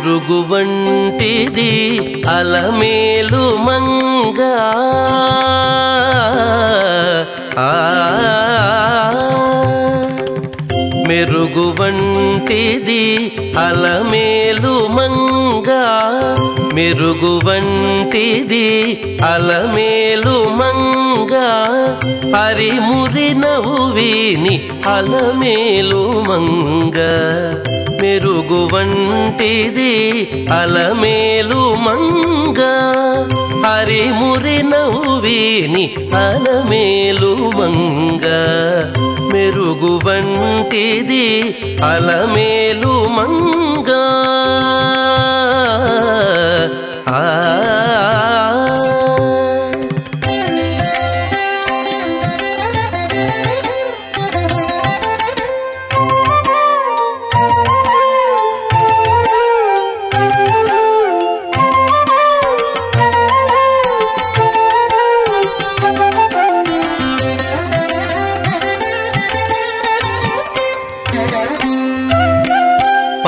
మెరుగు వంటిది అలమేలు మంగా. ఆ. మెరుగు వంటిది అలమేలు మంగా. మెరుగు వంటిది అలమేలు మంగా. నవ్వు నవ్విని అలమేలు మంగ. మెరుగు వంటిది అలమేలు మంగ. హరిమురి నవ్విని అలమేలు మంగ. మెరుగు వంటిది అలమేలు మంగా.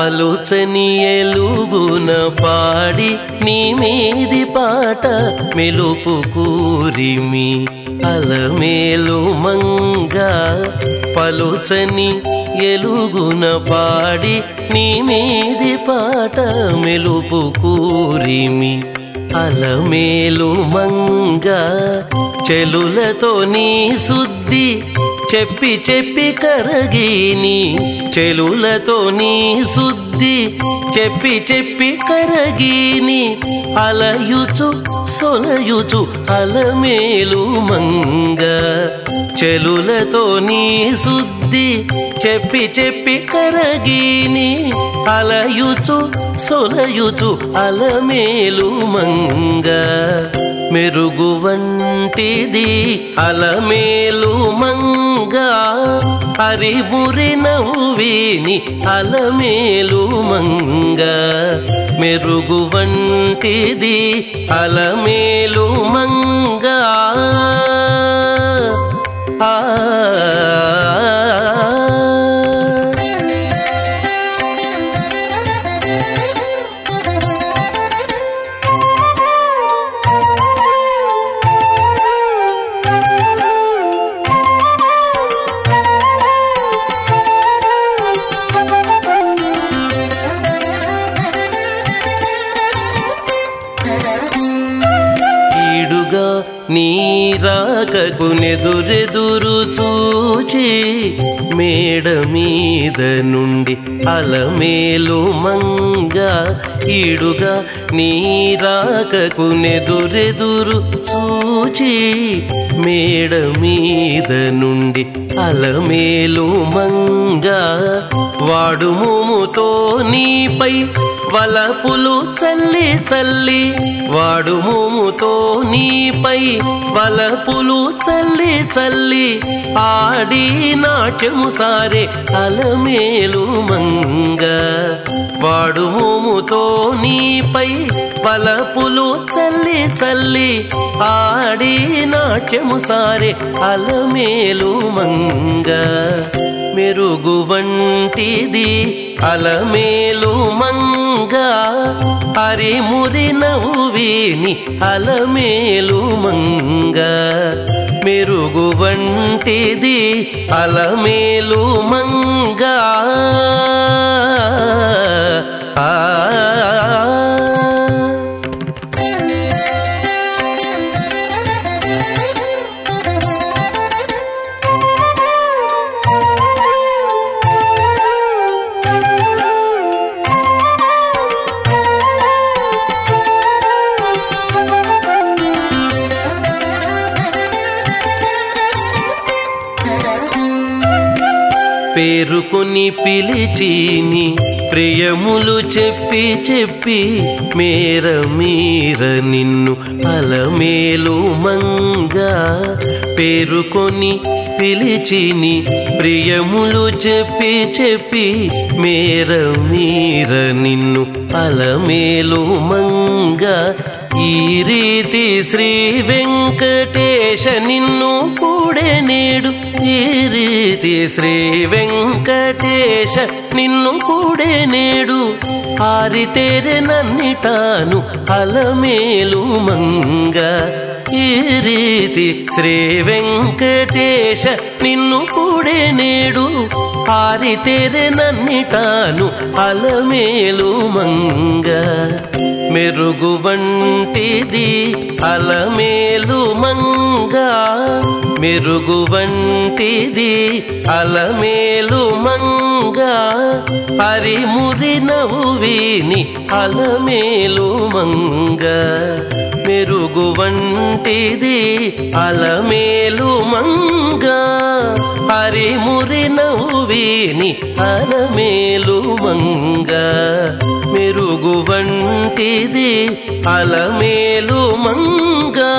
పలుచని ఎలుగున పాడి నీ మీది పాట మెలుపు కూరిమి అలమేలు మంగ పలుచని ఎలుగున పాడి నీ మీది పాట మెలుపు కూరిమి అలమేలు మంగ చెలులతో నీ శుద్ధి చెప్పి చెప్పి కరగిని చెలులతో నీ శుద్ధి. చెప్పి చెప్పి కరగిని అలయుచు సొలయుచు అలమేలు మంగ. చెలులతో నీ శుద్ధి. చెప్పి చెప్పి కరగిని అలయుచు సొలయుచు అలమేలు మంగ. మెరుగు వంటిది అలమేలు మంగ అరిబురి నవ్వేని అలమేలు మంగ. మెరుగు వంటిది అలమేలు మంగా నీరాకకు నెదురెదురు చూచి మేడ మీద నుండి అలమేలు మంగ ఈడుగా నీరాకకు నెదురెదురు చూచి మేడ మీద నుండి అలమేలు మంగ వాడు మోముతో నీపై వలపులు చల్లి చల్లి వాడు మోముతో నీపై వలపులు చల్లి చల్లి ఆడి నాట్యము సారే అలమేలు మంగ. వాడు మోముతో నీపై పలపులు చల్లి చల్లి ఆడి నాట్యము సారే అలమేలు మంగ. మెరుగు వంటిది అలమేలు మంగ. హరిమురి నవ్విని అలమేలు మంగ. మెరుగు వంటిది అలమేలు మంగ. ఆ పేరుకొని పిలిచిని ప్రియములు చెప్పి చెప్పి మేర మీర నిన్ను అలమేలు మంగా. పేరుకొని పిలిచిని ప్రియములు చెప్పి చెప్పి మేర మీర నిన్ను అలమేలు మంగా. ఈ రీతి శ్రీ వెంకటేశ నిన్ను కూడే నేడు. ఈ రీతి శ్రీ వెంకటేశ నిన్ను కూడే నేడు. ఆరితేరే నన్నిటాను అలమేలు మంగ. ఈ రీతి శ్రీ వెంకటేశ నిన్ను కూడే నేడు. ఆరితేరే నన్నిటాను అలమేలు మంగ. మెరుగు వంటిది అలమేలు మంగ. మెరుగు వంటిది అలమేలు మంగ. పరిమురి నవ్విని అలమేలు మంగ. మెరుగు వంటిది అలమేలు మంగ హరిమురి నవ్వేని అలమేలు మంగ. మెరుగు వంటిది అలమేలు మంగా.